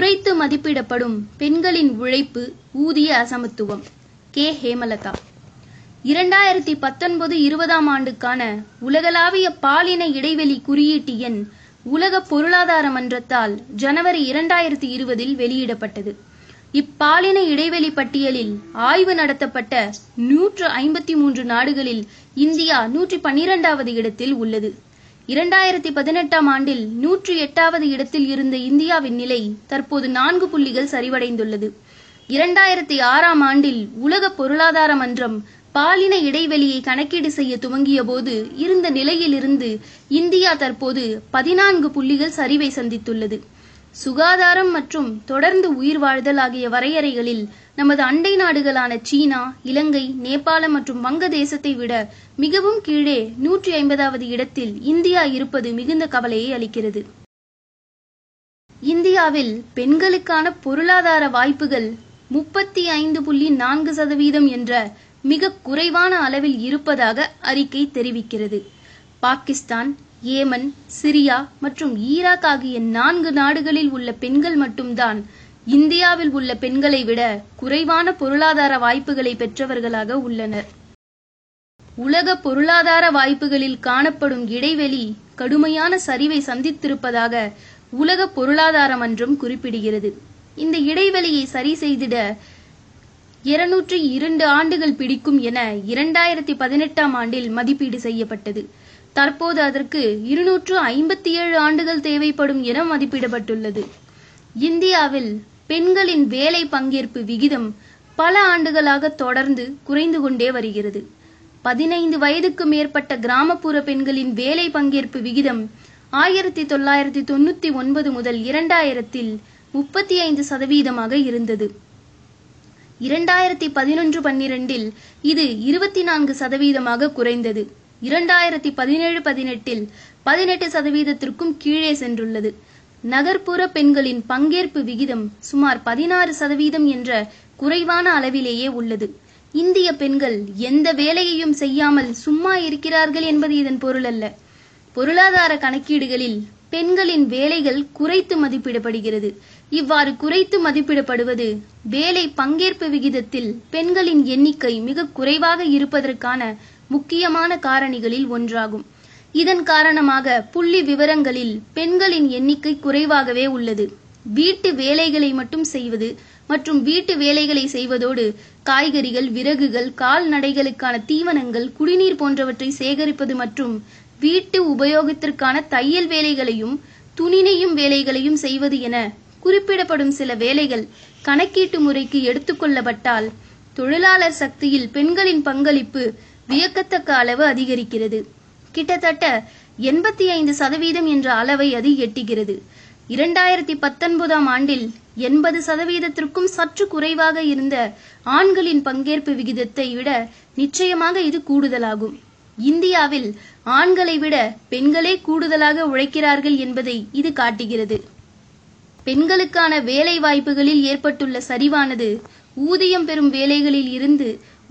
குறைத்து மதிப்பிடப்படும் பெண்களின் உழைப்பு ஊதிய அசமத்துவம். கே. ஹேமலதா. இரண்டாயிரத்தி பத்தொன்பது இருபதாம் ஆண்டுக்கான உலகளாவிய பாலின இடைவெளி குறியீட்டு எண் உலக பொருளாதார மன்றத்தால் ஜனவரி இரண்டாயிரத்தி இருபதில் வெளியிடப்பட்டது. இப்பாலின இடைவெளி பட்டியலில் ஆய்வு நடத்தப்பட்ட நூற்று ஐம்பத்தி மூன்று நாடுகளில் இந்தியா நூற்றி பன்னிரண்டாவது இடத்தில் உள்ளது. இரண்டாயிரத்தி பதினெட்டாம் ஆண்டில் நூற்றி எட்டாவது இடத்தில் இருந்த இந்தியாவின் நிலை தற்போது நான்கு புள்ளிகள் சரிவடைந்துள்ளது. இரண்டாயிரத்தி ஆறாம் ஆண்டில் உலக பொருளாதார மன்றம் பாலின இடைவெளியை கணக்கீடு செய்ய துவங்கிய போது இருந்த நிலையிலிருந்து இந்தியா தற்போது பதினான்கு புள்ளிகள் சரிவை சந்தித்துள்ளது. சுகாதாரம் மற்றும் தொடர்ந்து உயிர் வாழ்தல் ஆகிய வரையறைகளில் நமது அண்டை நாடுகளான சீனா இலங்கை நேபாளம் மற்றும் வங்கதேசத்தை விட மிகவும் கீழே நூற்றி ஐம்பதாவது இடத்தில் இந்தியா இருப்பது மிகுந்த கவலையை அளிக்கிறது. இந்தியாவில் பெண்களுக்கான பொருளாதார வாய்ப்புகள் முப்பத்தி ஐந்து புள்ளி நான்கு சதவீதம் என்ற மிக குறைவான அளவில் இருப்பதாக அறிக்கை தெரிவிக்கிறது. பாகிஸ்தான் ஏமன் சிரியா மற்றும் ஈராக் ஆகிய நான்கு நாடுகளில் உள்ள பெண்கள் மட்டும்தான் இந்தியாவில் உள்ள பெண்களை விட குறைவான பொருளாதார வாய்ப்புகளை பெற்றவர்களாக உள்ளனர். உலக பொருளாதார வாய்ப்புகளில் காணப்படும் இடைவெளி கடுமையான சரிவை சந்தித்திருப்பதாக உலக பொருளாதார மன்றம் குறிப்பிடுகிறது. இந்த இடைவெளியை சரி செய்திட இருநூற்றி இரண்டு ஆண்டுகள் பிடிக்கும் என இரண்டாயிரத்தி பதினெட்டாம் ஆண்டில் மதிப்பீடு செய்யப்பட்டது. தற்போது அதற்கு இருநூற்று ஐம்பத்தி ஏழு ஆண்டுகள் தேவைப்படும் என மதிப்பிடப்பட்டுள்ளது. இந்தியாவில் பெண்களின் வேலை பங்கேற்பு விகிதம் பல ஆண்டுகளாக தொடர்ந்து குறைந்து கொண்டே வருகிறது. பதினைந்து வயதுக்கு மேற்பட்ட கிராமப்புற பெண்களின் வேலை பங்கேற்பு விகிதம் ஆயிரத்தி தொள்ளாயிரத்தி தொண்ணூத்தி ஒன்பது முதல் இரண்டாயிரத்தில் முப்பத்தி ஐந்து சதவீதமாக இருந்தது. இரண்டாயிரத்தி பதினொன்று பன்னிரண்டில் இது இருபத்தி நான்கு சதவீதமாக குறைந்தது. இரண்டாயிரத்தி பதினேழு பதினெட்டில் பதினெட்டு சதவீதத்திற்கும் கீழே சென்றுள்ளது. நகர்ப்புற பெண்களின் பங்கேற்பு விகிதம் சுமார் பதினாறு சதவீதம் என்ற குறைவான அளவிலேயே உள்ளது. இந்திய பெண்கள் எந்த வேலையையும் செய்யாமல் சும்மா இருக்கிறார்கள் என்பது இதன் பொருள் அல்ல. பொருளாதார கணக்கீடுகளில் பெண்களின் வேலைகள் குறைத்து மதிப்பிடப்படுகிறது. இவ்வாறு குறைத்து மதிப்பிடப்படுவது வேலை பங்கேற்பு விகிதத்தில் பெண்களின் எண்ணிக்கை மிக குறைவாக இருப்பதற்கான முக்கியமான காரணிகளில் ஒன்றாகும். இதன் காரணமாக புள்ளி விவரங்களில் பெண்களின் எண்ணிக்கை குறைவாகவே உள்ளது. வீட்டு வேலைகளை மட்டும் செய்வது மற்றும் வீட்டு வேலைகளை செய்வதோடு காய்கறிகள் விறகுகள் கால்நடைகளுக்கான தீவனங்கள் குடிநீர் போன்றவற்றை சேகரிப்பது மற்றும் வீட்டு உபயோகத்திற்கான தையல் வேலைகளையும் துணினையும் வேலைகளையும் செய்வது என குறிப்பிடப்படும் சில வேலைகள் கணக்கீட்டு முறைக்கு எடுத்துக்கொள்ளப்பட்டால் தொழிலாளர் சக்தியில் பெண்களின் பங்களிப்பு வியக்கத்தக்க அளவு அதிகரிக்கிறது. கிட்டத்தட்ட எண்பத்தி ஐந்து சதவீதம் என்ற அளவை அது எட்டுகிறது. இரண்டாயிரத்தி பத்தொன்பதாம் ஆண்டில் எண்பது சதவீதத்திற்கும் சற்று குறைவாக இருந்த ஆண்களின் பங்கேற்பு விகிதத்தை விட நிச்சயமாக இது கூடுதலாகும். இந்தியாவில் ஆண்களை விட பெண்களே கூடுதலாக உழைக்கிறார்கள் என்பதை இது காட்டுகிறது. பெண்களுக்கான வேலை வாய்ப்புகளில் ஏற்பட்டுள்ள சரிவானது ஊதியம் பெறும் வேலைகளில் இருந்து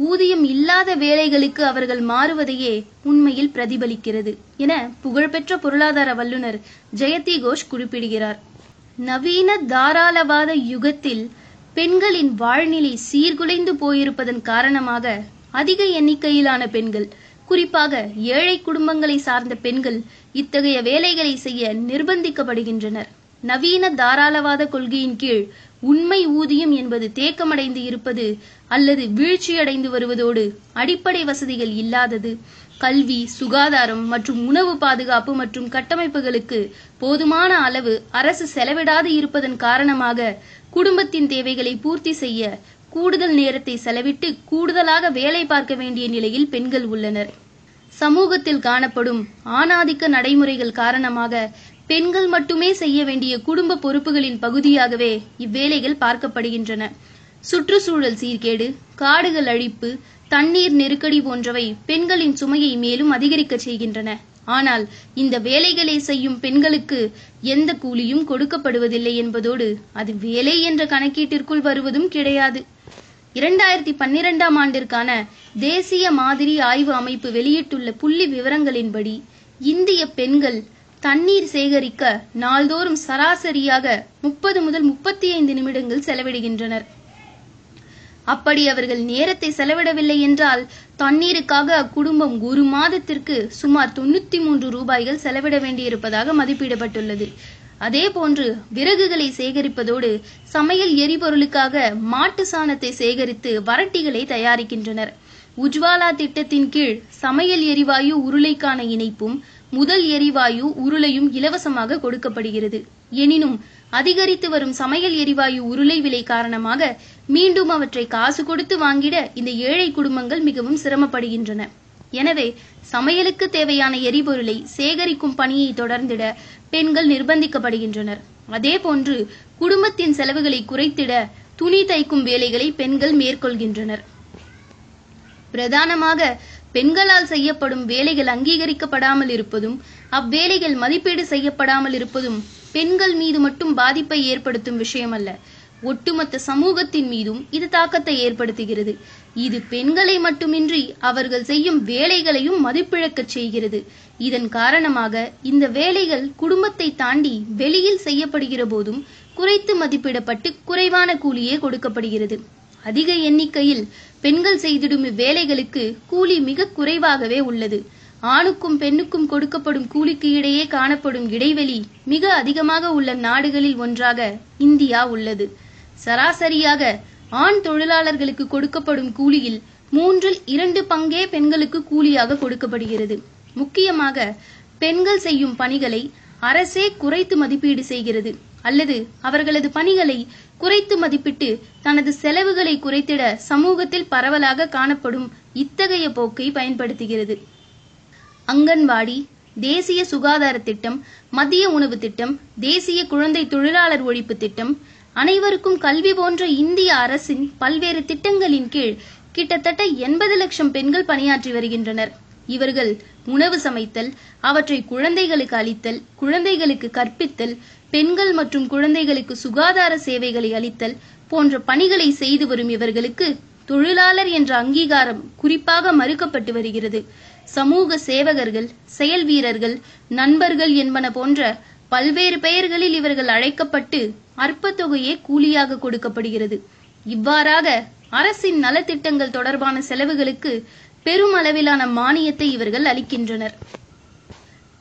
ஊதியம் இல்லாத வேலைகளுக்கு அவர்கள் மாறுவதையே உண்மையில் பிரதிபலிக்கிறது என புகழ்பெற்ற பொருளாதார வல்லுநர் ஜெயதி கோஷ் குறிப்பிடுகிறார். நவீன தாராளவாத யுகத்தில் பெண்களின் வாழ்நிலை சீர்குலைந்து போயிருப்பதன் காரணமாக அதிக எண்ணிக்கையிலான பெண்கள் குறிப்பாக ஏழை குடும்பங்களை சார்ந்த பெண்கள் இத்தகைய வேலைகளை செய்ய நிர்பந்திக்கப்படுகின்றனர். நவீன தாராளவாத கொள்கையின் கீழ் உண்மை ஊதியம் என்பது தேக்கமடைந்து இருப்பது அல்லது வீழ்ச்சியடைந்து வருவதோடு அடிப்படை வசதிகள் இல்லாதது. கல்வி சுகாதாரம் மற்றும் உணவு பாதுகாப்பு மற்றும் கட்டமைப்புகளுக்கு போதுமான அளவு அரசு செலவிடாது இருப்பதன் காரணமாக குடும்பத்தின் தேவைகளை பூர்த்தி செய்ய கூடுதல் நேரத்தை செலவிட்டு கூடுதலாக வேலை பார்க்க வேண்டிய நிலையில் பெண்கள் உள்ளனர். சமூகத்தில் காணப்படும் ஆணாதிக்க நடைமுறைகள் காரணமாக பெண்கள் மட்டுமே செய்ய வேண்டிய குடும்ப பொறுப்புகளின் பகுதியாகவே இவ்வேலைகள் பார்க்கப்படுகின்றன. சுற்றுச்சூழல் சீர்கேடு காடுகள் அழிப்பு தண்ணீர் நெருக்கடி போன்றவை பெண்களின் சுமையை மேலும் அதிகரிக்க செய்கின்றன. ஆனால் இந்த வேலைகளை செய்யும் பெண்களுக்கு எந்த கூலியும் கொடுக்கப்படுவதில்லை என்பதோடு அது வேலை என்ற கணக்கீட்டிற்குள் வருவதும் கிடையாது. இரண்டாயிரத்தி பன்னிரெண்டாம் ஆண்டிற்கான தேசிய மாதிரி ஆய்வு அமைப்பு வெளியிட்டுள்ள புள்ளி விவரங்களின்படி இந்திய பெண்கள் தண்ணீர் சேகரிக்க நாள்தோறும் சராசரியாக முப்பது முதல் முப்பத்தி ஐந்து நிமிடங்கள் செலவிடுகின்றனர். அப்படி அவர்கள் நேரத்தை செலவிடவில்லை என்றால் தண்ணீருக்காக அக்குடும்பம் ஒரு மாதத்திற்கு சுமார் தொண்ணூத்தி மூன்று ரூபாய்கள் செலவிட வேண்டியிருப்பதாக மதிப்பிடப்பட்டுள்ளது. அதே போன்று விறகுகளை சேகரிப்பதோடு சமையல் எரிபொருளுக்காக மாட்டு சாணத்தை சேகரித்து வரட்டிகளை தயாரிக்கின்றனர். உஜ்வாலா திட்டத்தின் கீழ் சமையல் எரிவாயு உருளைக்கான இணைப்பும் முதல் எரிவாயு உருளையும் இலவசமாக கொடுக்கப்படுகிறது. எனினும் அதிகரித்து வரும் சமையல் எரிவாயு உருளை விலை காரணமாக மீண்டும் அவற்றை காசு கொடுத்து வாங்கிட இந்த ஏழை குடும்பங்கள் மிகவும் சிரமப்படுகின்றன. எனவே சமையலுக்கு தேவையான எரிபொருளை சேகரிக்கும் பணியை தொடர்ந்திட பெண்கள் நிர்பந்திக்கப்படுகின்றனர். அதேபோன்று குடும்பத்தின் செலவுகளை குறைத்திட துணி தைக்கும் வேலைகளை பெண்கள் மேற்கொள்கின்றனர். பிரதானமாக பெண்களால் செய்யப்படும் வேலைகள் அங்கீகரிக்கப்படாமல் இருப்பதும் அவ்வேலைகள் மதிப்பீடு செய்யப்படாமல் இருப்பதும் பெண்கள் மீது மட்டும் பாதிப்பை ஏற்படுத்தும் விஷயம் அல்ல ஒட்டுமொத்த சமூகத்தின் மீதும் இது தாக்கத்தை ஏற்படுத்துகிறது. இது பெண்களை மட்டுமின்றி அவர்கள் செய்யும் வேலைகளையும் மதிப்பிழக்கச் செய்கிறது. இதன் காரணமாக இந்த வேலைகள் குடும்பத்தை தாண்டி வெளியில் செய்யப்படுகிற போதும் குறைத்து மதிப்பிடப்பட்டு குறைவான கூலியே கொடுக்கப்படுகிறது. அதிக எண்ணிக்கையில் பெண்கள் செய்திடும் இவ்வேலைகளுக்கு கூலி மிக குறைவாகவே உள்ளது. ஆணுக்கும் பெண்ணுக்கும் கொடுக்கப்படும் கூலிக்கு இடையே காணப்படும் இடைவெளி மிக அதிகமாக உள்ள நாடுகளில் ஒன்றாக இந்தியா உள்ளது. சராசரியாக ஆண் தொழிலாளர்களுக்கு கொடுக்கப்படும் கூலியில் மூன்றில் இரண்டு பங்கே பெண்களுக்கு கூலியாக கொடுக்கப்படுகிறது. முக்கியமாக பெண்கள் செய்யும் பணிகளை அரசே குறைத்து மதிப்பீடு செய்கிறது. அல்லது அவர்களது பணிகளை குறைத்து மதிப்பிட்டு தனது செலவுகளை குறைத்திட சமூகத்தில் பரவலாக காணப்படும் இத்தகைய போக்கை பயன்படுத்துகிறது. அங்கன்வாடி தேசிய சுகாதார திட்டம் மதிய உணவு திட்டம் தேசிய குழந்தை தொழிலாளர் ஒழிப்பு திட்டம் அனைவருக்கும் கல்வி போன்ற இந்திய அரசின் பல்வேறு திட்டங்களின் கீழ் கிட்டத்தட்ட எண்பது லட்சம் பெண்கள் பணியாற்றி வருகின்றனர். இவர்கள் உணவு சமைத்தல் அவற்றை குழந்தைகளுக்கு அளித்தல் குழந்தைகளுக்கு கற்பித்தல் பெண்கள் மற்றும் குழந்தைகளுக்கு சுகாதார சேவைகளை அளித்தல் போன்ற பணிகளை செய்து வரும் இவர்களுக்கு தொழிலாளர் என்ற அங்கீகாரம் குறிப்பாக மறுக்கப்பட்டு வருகிறது. சமூக சேவகர்கள் செயல் வீரர்கள் நண்பர்கள் என்பன போன்ற பல்வேறு பெயர்களில் இவர்கள் அழைக்கப்பட்டு அற்ப தொகையே கூலியாக கொடுக்கப்படுகிறது. இவ்வாறாக அரசின் நலத்திட்டங்கள் தொடர்பான செலவுகளுக்கு பெரும் அளவிலான மானியத்தை இவர்கள் அளிக்கின்றனர்.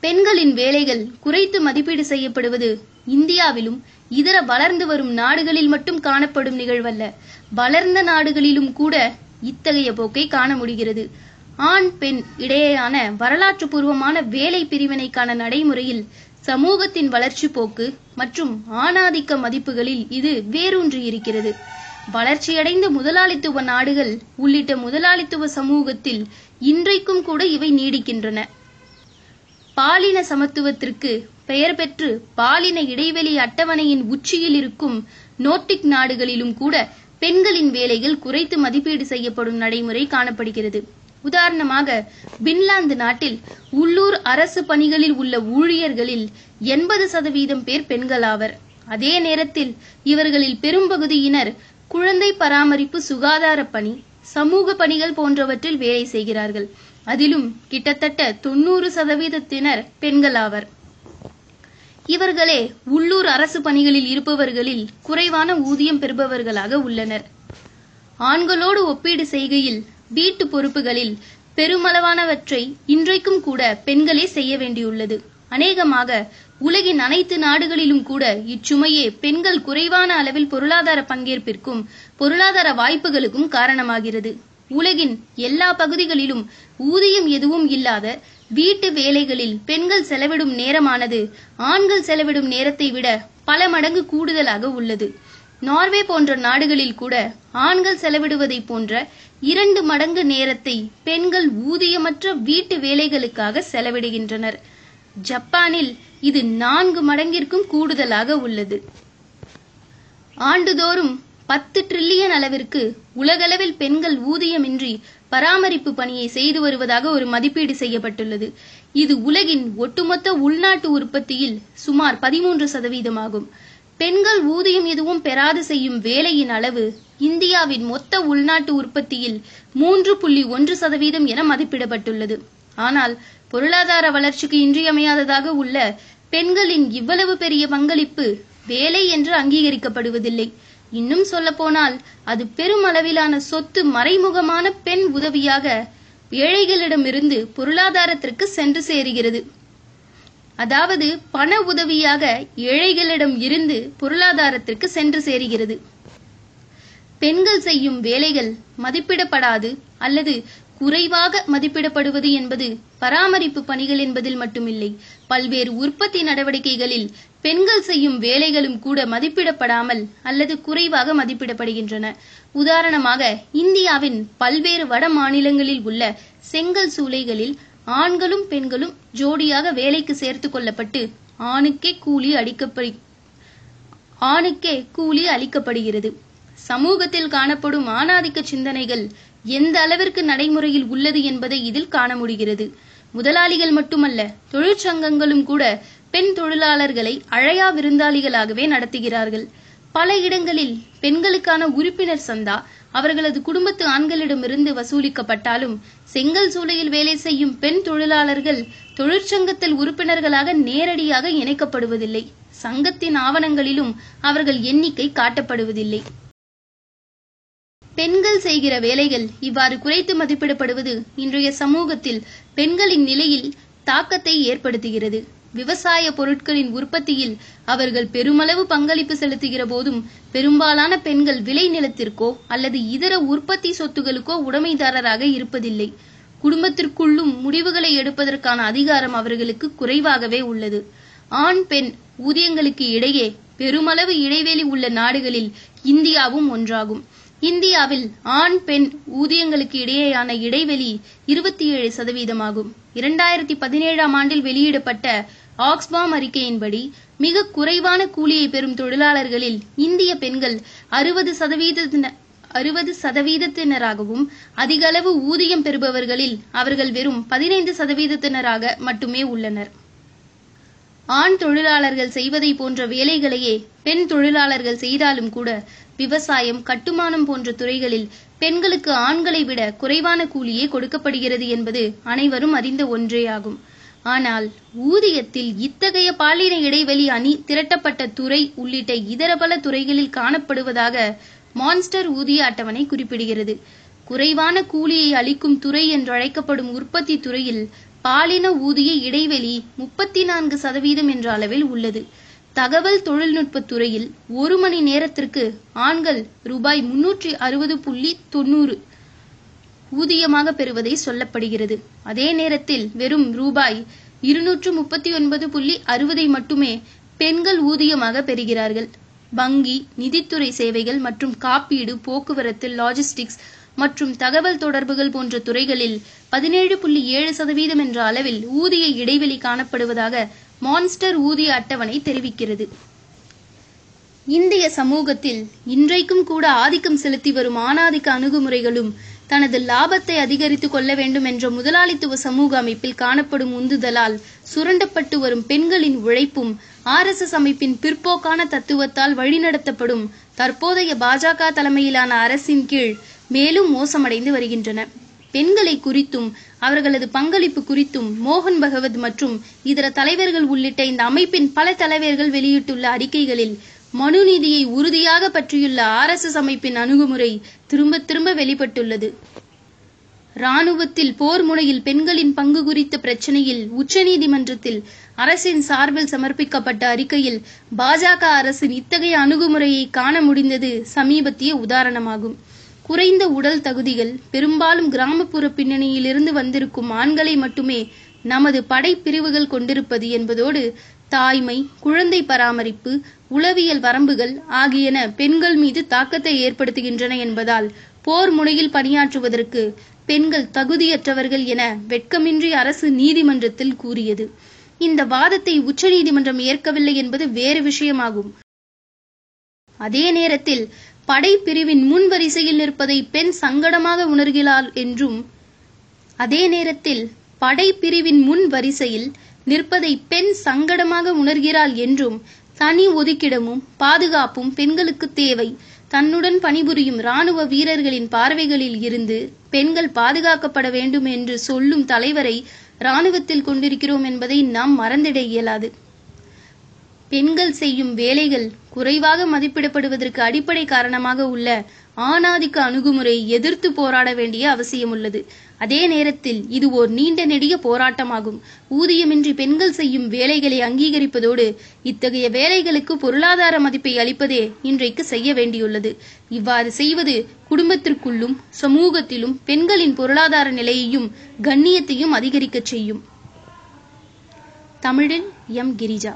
பெண்களின் வேலைகள் குறைத்து மதிப்பீடு செய்யப்படுவது இந்தியாவிலும் இதர வளர்ந்து வரும் நாடுகளில் மட்டும் காணப்படும் நிகழ்வல்ல. வளர்ந்த நாடுகளிலும் கூட இத்தகைய போக்கை காண முடிகிறது. ஆண் பெண் இடையேயான வரலாற்று பூர்வமான வேலை பிரிவினைக்கான நடைமுறையில் சமூகத்தின் வளர்ச்சி போக்கு மற்றும் ஆணாதிக்க மதிப்புகளில் இது வேரூன்றி இருக்கிறது. வளர்ச்சியடைந்த முதலாளித்துவ நாடுகள் உள்ளிட்ட முதலாளித்துவ சமூகத்தில் இன்றைக்கும் கூட இவை நீடிக்கின்றன. பாலின சமத்துவத்திற்கு பெயர் பெற்று பாலின இடைவெளி அட்டவணையின் உச்சியில் இருக்கும் நோட்டிக் நாடுகளிலும் கூட பெண்களின் வேலைகள் குறைத்து மதிப்பீடு செய்யப்படும் நடைமுறை காணப்படுகிறது. உதாரணமாக பின்லாந்து நாட்டில் உள்ளூர் அரசு பணிகளில் உள்ள ஊழியர்களில் எண்பது சதவீதம் பேர் பெண்களாவர் அதே நேரத்தில் இவர்களில் பெரும்பகுதியினர் குழந்தை பராமரிப்பு சுகாதார பணி சமூக பணிகள் போன்றவற்றில் வேலை செய்கிறார்கள். அதிலும் கிட்டத்தட்ட தொண்ணூறு சதவீதத்தினர் பெண்களாவர். இவர்களே உள்ளூர் அரசு பணிகளில் இருப்பவர்களில் குறைவான ஊதியம் பெறுபவர்களாக உள்ளனர். ஆண்களோடு ஒப்பீடு செய்கையில் வீட்டு பொறுப்புகளில் பெருமளவானவற்றை இன்றைக்கும் கூட பெண்களே செய்ய வேண்டியுள்ளது. அநேகமாக உலகின் அனைத்து நாடுகளிலும் கூட இச்சுமையே பெண்கள் குறைவான அளவில் பொருளாதார பங்கேற்பிற்கும் பொருளாதார வாய்ப்புகளுக்கும் காரணமாகிறது. உலகின் எல்லா பகுதிகளிலும் ஊதியம் எதுவும் இல்லாத வீட்டு வேலைகளில் பெண்கள் செலவிடும் நேரமானது ஆண்கள் செலவிடும் நேரத்தை விட பல மடங்கு கூடுதலாக உள்ளது. நார்வே போன்ற நாடுகளில் கூட ஆண்கள் செலவிடுவதை போன்ற இரண்டு மடங்கு நேரத்தை பெண்கள் ஊதியமற்ற வீட்டு வேலைகளுக்காக செலவிடுகின்றனர். ஜப்பானில் இது நான்கு மடங்கிற்கும் கூடுதலாக உள்ளது. ஆண்டுதோறும் பத்து டிரில்லியன் அளவிற்கு உலகளவில் பெண்கள் ஊதியமின்றி பராமரிப்பு பணியை செய்து வருவதாக ஒரு மதிப்பீடு செய்யப்பட்டுள்ளது. இது உலகின் ஒட்டுமொத்த உள்நாட்டு உற்பத்தியில் சுமார் பதிமூன்று சதவீதமாகும். பெண்கள் ஊதியம் எதுவும் பெறாது செய்யும் வேலையின் அளவு இந்தியாவின் மொத்த உள்நாட்டு உற்பத்தியில் மூன்று புள்ளி ஒன்று சதவீதம் என மதிப்பிடப்பட்டுள்ளது. ஆனால் பொருளாதார வளர்ச்சிக்கு இன்றியமையாததாக உள்ள பெண்களின் இவ்வளவு பெரிய பங்களிப்பு வேலை என்று அங்கீகரிக்கப்படுவதில்லை. இன்னும் சொல்லப்போனால் அது பெருமளவிலான சொத்து மறைமுகமான பெண் உதவியாக ஏழைகளிடமிருந்து பொருளாதாரத்திற்கு சென்று சேருகிறது. அதாவது பண உதவியாக ஏழைகளிடம் இருந்து பொருளாதாரத்திற்கு சென்று சேருகிறது. பெண்கள் செய்யும் வேலைகள் மதிப்பிடப்படாது அல்லது குறைவாக மதிப்பிடப்படுவது என்பது பராமரிப்பு பணிகள் என்பதில் மட்டுமில்லை. பல்வேறு உற்பத்தி நடவடிக்கைகளில் பெண்கள் செய்யும் வேலைகளும் கூட மதிப்பிடப்படாமல் அல்லது குறைவாக மதிப்பிடப்படுகின்றன. உதாரணமாக இந்தியாவின் பல்வேறு வட மாநிலங்களில் உள்ள செங்கல் சூளைகளில் ஆண்களும் பெண்களும் ஜோடியாக வேலைக்கு சேர்த்துக் கொள்ளப்பட்டு ஆணுக்கே கூலி அளிக்கப்படு ஆணுக்கே கூலி அளிக்கப்படுகிறது. சமூகத்தில் காணப்படும் ஆணாதிக்க சிந்தனைகள் எந்த அளவிற்கு நடைமுறையில் உள்ளது என்பதை இதில் காண முடிகிறது. முதலாளிகள் மட்டுமல்ல தொழிற்சங்கங்களும் கூட பெண் தொழிலாளர்களை அழையா விருந்தாளிகளாகவே நடத்துகிறார்கள். பல இடங்களில் பெண்களுக்கான உறுப்பினர் சந்தா அவர்களது குடும்பத்து ஆண்களிடமிருந்து வசூலிக்கப்பட்டாலும் செங்கல் சூளையில் வேலை செய்யும் பெண் தொழிலாளர்கள் தொழிற்சங்கத்தில் உறுப்பினர்களாக நேரடியாக இணைக்கப்படுவதில்லை. சங்கத்தின் ஆவணங்களிலும் அவர்கள் எண்ணிக்கை காட்டப்படுவதில்லை. பெண்கள் செய்கிற வேலைகள் இவ்வாறு குறைத்து மதிப்பிடப்படுவது இன்றைய சமூகத்தில் பெண்களின் நிலையில் தாக்கத்தை ஏற்படுத்துகிறது. விவசாய பொருட்களின் உற்பத்தியில் அவர்கள் பெருமளவு பங்களிப்பு செலுத்துகிற போதும் பெரும்பாலான பெண்கள் விளை நிலத்திற்கோ அல்லது இதர உற்பத்தி சொத்துகளுக்கோ உடைமைதாரராக இருப்பதில்லை. குடும்பத்திற்குள்ளும் முடிவுகளை எடுப்பதற்கான அதிகாரம் அவர்களுக்கு குறைவாகவே உள்ளது. ஆண் பெண் ஊதியங்களுக்கு இடையே பெருமளவு இடைவெளி உள்ள நாடுகளில் இந்தியாவும் ஒன்றாகும். இந்தியாவில் ஆண் பெண் ஊதியங்களுக்கு இடையேயான இடைவெளி இருபத்தி ஏழு சதவீதமாகும். இரண்டாயிரத்தி பதினேழாம் ஆண்டில் வெளியிடப்பட்ட ஆக்ஸ்பாம் அறிக்கையின்படி மிக குறைவான கூலியை பெறும் தொழிலாளர்களில் இந்திய பெண்கள் அறுபது சதவீதத்தின அறுபது சதவீதத்தினராகவும் அதிக அளவு ஊதியம் பெறுபவர்களில் அவர்கள் வெறும் பதினைந்து சதவீதத்தினராக மட்டுமே உள்ளனர். ஆண் தொழிலாளர்கள் செய்வதை போன்ற வேலைகளையே பெண் தொழிலாளர்கள் செய்தாலும் கூட விவசாயம் கட்டுமானம் போன்ற துறைகளில் பெண்களுக்கு ஆண்களை விட குறைவான கூலியே கொடுக்கப்படுகிறது என்பது அனைவரும் அறிந்த ஒன்றேயாகும் ஆனால் ஊதியத்தில் இத்தகைய பாலின இடைவெளி அணி திரட்டப்பட்ட துறை உள்ளிட்ட இதர பல துறைகளில் காணப்படுவதாக மான்ஸ்டர் ஊதிய அட்டவணை குறிப்பிடுகிறது. குறைவான கூலியை அளிக்கும் துறை என்றழைக்கப்படும் உற்பத்தி துறையில் பாலின ஊதிய இடைவெளி முப்பத்தி நான்கு சதவீதம் என்ற அளவில் உள்ளது. தகவல் தொழில்நுட்பத் துறையில் ஒரு மணி நேரத்திற்கு ஆண்கள் ரூபாய் முன்னூற்றி அறுபது புள்ளி தொண்ணூறு ஊதியமாக பெறுவதை சொல்லப்படுகிறது. அதே நேரத்தில் வெறும் ரூபாய் இருநூற்று முப்பத்தி ஒன்பது புள்ளி அறுபதை மட்டுமே பெண்கள் ஊதியமாக பெறுகிறார்கள். வங்கி நிதித்துறை சேவைகள் மற்றும் காப்பீடு போக்குவரத்து லாஜிஸ்டிக்ஸ் மற்றும் தகவல் தொடர்புகள் போன்ற துறைகளில் பதினேழு புள்ளி ஏழு சதவீதம் என்ற அளவில் ஊதிய இடைவெளி காணப்படுவதாக மான்ஸ்டர் ஊதிய அட்டவணை தெரிவிக்கிறது. இந்திய சமூகத்தில் இன்றைக்கும் கூட ஆதிக்கம் செலுத்தி வரும் ஆணாதிக்க அணுகுமுறைகளும் தனது லாபத்தை அதிகரித்துக் கொள்ள வேண்டும் என்ற முதலாளித்துவ சமூக அமைப்பில் காணப்படும் உந்துதலால் சுரண்டப்பட்டு வரும் பெண்களின் உழைப்பும் ஆர் எஸ் எஸ் அமைப்பின் பிற்போக்கான தத்துவத்தால் வழிநடத்தப்படும் தற்போதைய பாஜக தலைமையிலான அரசின் கீழ் மேலும் மோசமடைந்து வருகின்றன. பெண்களை குறித்தும் அவர்களது பங்களிப்பு குறித்தும் மோகன் பகவத் மற்றும் இதர தலைவர்கள் உள்ளிட்ட இந்த அமைப்பின் பல தலைவர்கள் வெளியிட்டுள்ள அறிக்கைகளில் மனுநீதியை உறுதியாக பற்றியுள்ள ஆர் எஸ் எஸ் அமைப்பின் அணுகுமுறை திரும்ப திரும்ப வெளிப்பட்டுள்ளது. ராணுவத்தில் போர் முனையில் பெண்களின் பங்கு குறித்த பிரச்சனையில் உச்சநீதிமன்றத்தில் அரசின் சார்பில் சமர்ப்பிக்கப்பட்ட அறிக்கையில் பாஜக அரசின் இத்தகைய அணுகுமுறையை காண முடிந்தது சமீபத்திய உதாரணமாகும். குறைந்த உடல் தகுதிகள் பெரும்பாலும் கிராமப்புற பின்னணியிலிருந்து வந்திருக்கும் ஆண்களை மட்டுமே நமது படைப்பிரிவுகள் கொண்டிருப்பது என்பதோடு தாய்மை குழந்தை பராமரிப்பு உளவியல் வரம்புகள் ஆகியன பெண்கள் மீது தாக்கத்தை ஏற்படுத்துகின்றன என்பதால் போர் முனையில் பணியாற்றுவதற்கு பெண்கள் தகுதியற்றவர்கள் என வெட்கமின்றி அரசு நீதிமன்றத்தில் கூறியது. இந்த வாதத்தை உச்சநீதிமன்றம் ஏற்கவில்லை என்பது வேறு விஷயமாகும். அதே நேரத்தில் படைப்பிரிவின் முன் வரிசையில் நிற்பதை பெண் சங்கடமாக உணர்கிறார் என்றும் அதே நேரத்தில் படைப்பிரிவின் முன் வரிசையில் நிற்பதை பெண் சங்கடமாக உணர்கிறாள் என்றும் தனி ஒதுக்கிடமும் பாதுகாப்பும் பெண்களுக்கு தேவை. தன்னுடன் பணிபுரியும் ராணுவ வீரர்களின் பார்வைகளில் இருந்து பெண்கள் பாதுகாக்கப்பட வேண்டும் என்று சொல்லும் தலைவரை ராணுவத்தில் கொண்டிருக்கிறோம் என்பதை நாம் மறந்திட இயலாது. பெண்கள் செய்யும் வேலைகள் குறைவாக மதிப்பிடப்படுவதற்கு அடிப்படை காரணமாக உள்ள ஆணாதிக்க அணுகுமுறை எதிர்த்து போராட வேண்டிய அவசியம் உள்ளது அதே நேரத்தில் இது ஓர் நீண்ட நெடிய போராட்டமாகும். ஊதியமின்றி பெண்கள் செய்யும் வேலைகளை அங்கீகரிப்பதோடு இத்தகைய வேலைகளுக்கு பொருளாதார மதிப்பை அளிப்பதே இன்றைக்கு செய்ய வேண்டியுள்ளது. இவ்வாறு செய்வது குடும்பத்திற்குள்ளும் சமூகத்திலும் பெண்களின் பொருளாதார நிலையையும் கண்ணியத்தையும் அதிகரிக்கச் செய்யும். தமிழில் எம். கிரிஜா